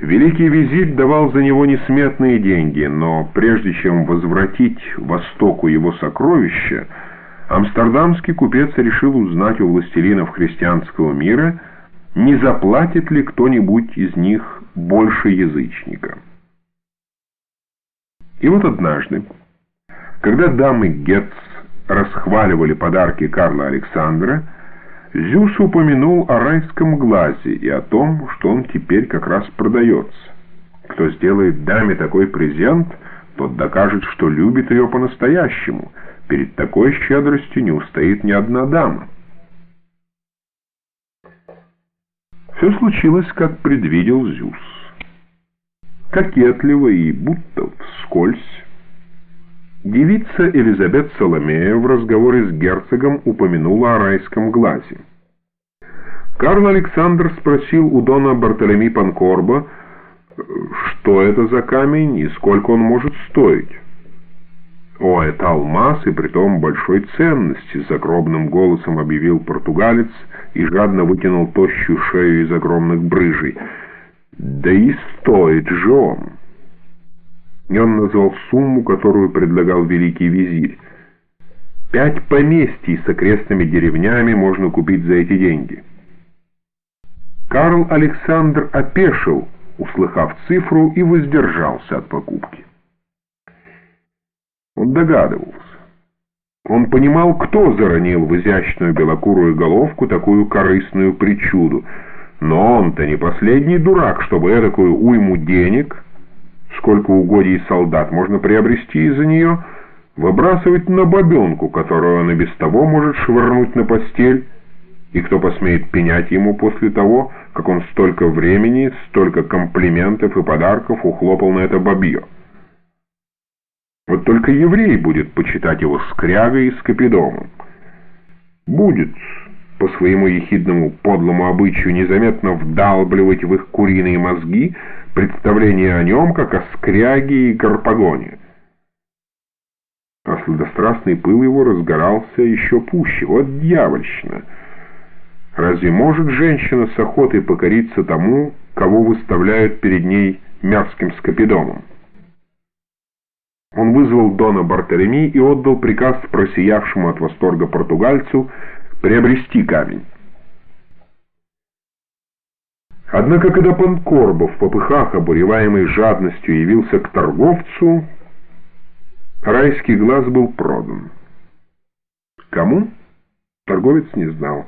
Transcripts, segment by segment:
Великий визирь давал за него несметные деньги, но прежде чем возвратить Востоку его сокровища, амстердамский купец решил узнать у властелинов христианского мира, не заплатит ли кто-нибудь из них больше язычника. И вот однажды, когда дамы Гетц расхваливали подарки Карла Александра, Зюс упомянул о райском глазе и о том, что он теперь как раз продается. Кто сделает даме такой презент, тот докажет, что любит ее по-настоящему. Перед такой щедростью не устоит ни одна дама. Все случилось, как предвидел Зюс. Кокетливо и будто вскользь Девица Элизабет Соломея в разговоре с герцогом упомянула о райском глазе. Карл Александр спросил у дона Бартолеми Панкорба, что это за камень и сколько он может стоить. «О, это алмаз, и притом большой ценности», — загробным голосом объявил португалец и жадно вытянул тощую шею из огромных брыжей. «Да и стоит же он!» И он назвал сумму, которую предлагал великий визирь. Пять поместий с окрестными деревнями можно купить за эти деньги. Карл Александр опешил, услыхав цифру, и воздержался от покупки. Он догадывался. Он понимал, кто заронил в изящную белокурую головку такую корыстную причуду, но он-то не последний дурак, чтобы эдакую уйму денег сколько угодий солдат можно приобрести из-за нее, выбрасывать на бабенку, которую он и без того может швырнуть на постель, и кто посмеет пенять ему после того, как он столько времени, столько комплиментов и подарков ухлопал на это бабье. Вот только еврей будет почитать его скрягой и скопидомом. Будет по своему ехидному подлому обычаю незаметно вдалбливать в их куриные мозги представление о нем, как о скряге и гарпагоне. А сладострастный пыл его разгорался еще пуще. Вот дьявольщина! Разве может женщина с охотой покориться тому, кого выставляют перед ней мерзким скопидомом? Он вызвал Дона Бартолеми и отдал приказ просиявшему от восторга португальцу приобрести камень. Однако, когда Панкорбов в попыхах, обуреваемый жадностью, явился к торговцу, райский глаз был продан. Кому? Торговец не знал.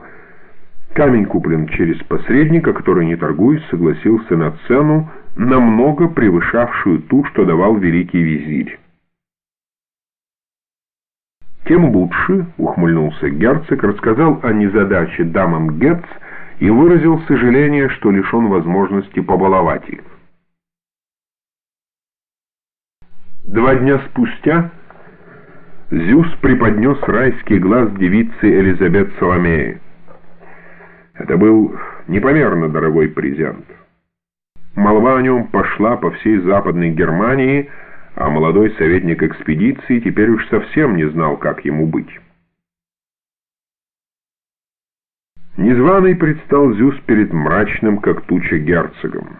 Камень куплен через посредника, который, не торгуясь, согласился на цену, намного превышавшую ту, что давал великий визирь. «Тем лучше», — ухмыльнулся герцог, рассказал о незадаче дамам Гетц и выразил сожаление, что лишен возможности побаловать их. Два дня спустя Зюс преподнес райский глаз девицы Элизабет Соломеи. Это был непомерно дорогой презент. Молва о нем пошла по всей Западной Германии, а молодой советник экспедиции теперь уж совсем не знал, как ему быть. Незваный предстал Зюс перед мрачным, как туча, герцогом.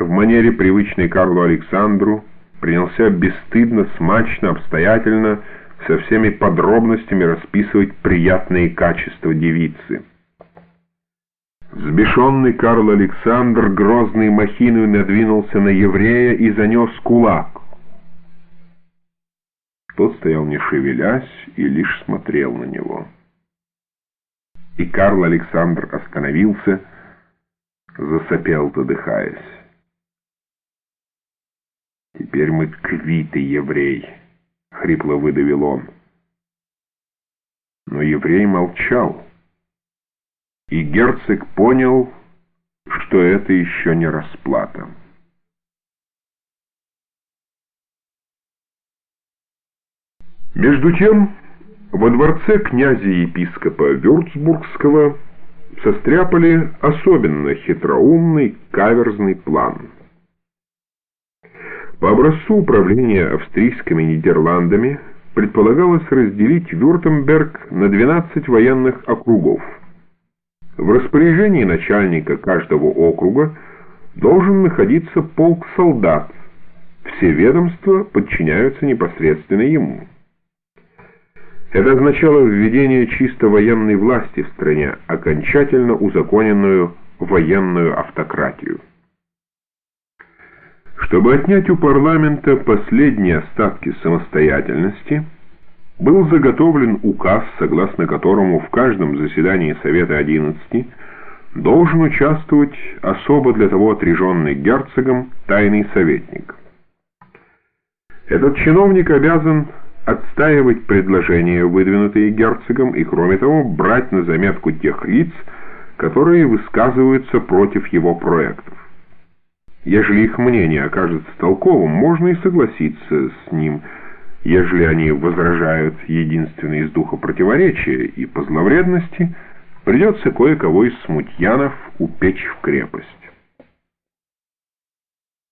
В манере, привычной Карлу Александру, принялся бесстыдно, смачно, обстоятельно, со всеми подробностями расписывать приятные качества девицы. Взбешенный Карл Александр грозной махиной надвинулся на еврея и занес кулак. Тот стоял не шевелясь и лишь смотрел на него. И Карл Александр остановился, засопел, задыхаясь. «Теперь мы квиты, еврей», — хрипло выдавил он. Но еврей молчал и герцог понял, что это еще не расплата. Между тем, во дворце князя-епископа Вюрцбургского состряпали особенно хитроумный каверзный план. По образцу управления австрийскими Нидерландами предполагалось разделить Вюртемберг на 12 военных округов – в распоряжении начальника каждого округа должен находиться полк солдат. Все ведомства подчиняются непосредственно ему. Это означало введение чисто военной власти в стране, окончательно узаконенную военную автократию. Чтобы отнять у парламента последние остатки самостоятельности, был заготовлен указ, согласно которому в каждом заседании Совета 11 должен участвовать особо для того отряженный герцогом тайный советник. Этот чиновник обязан отстаивать предложения, выдвинутые герцогом, и, кроме того, брать на заметку тех лиц, которые высказываются против его проектов. Ежели их мнение окажется толковым, можно и согласиться с ним, ежели они возражают единственно из духа противоречия и позловредности, придется кое-кого из смутьянов упечь в крепость.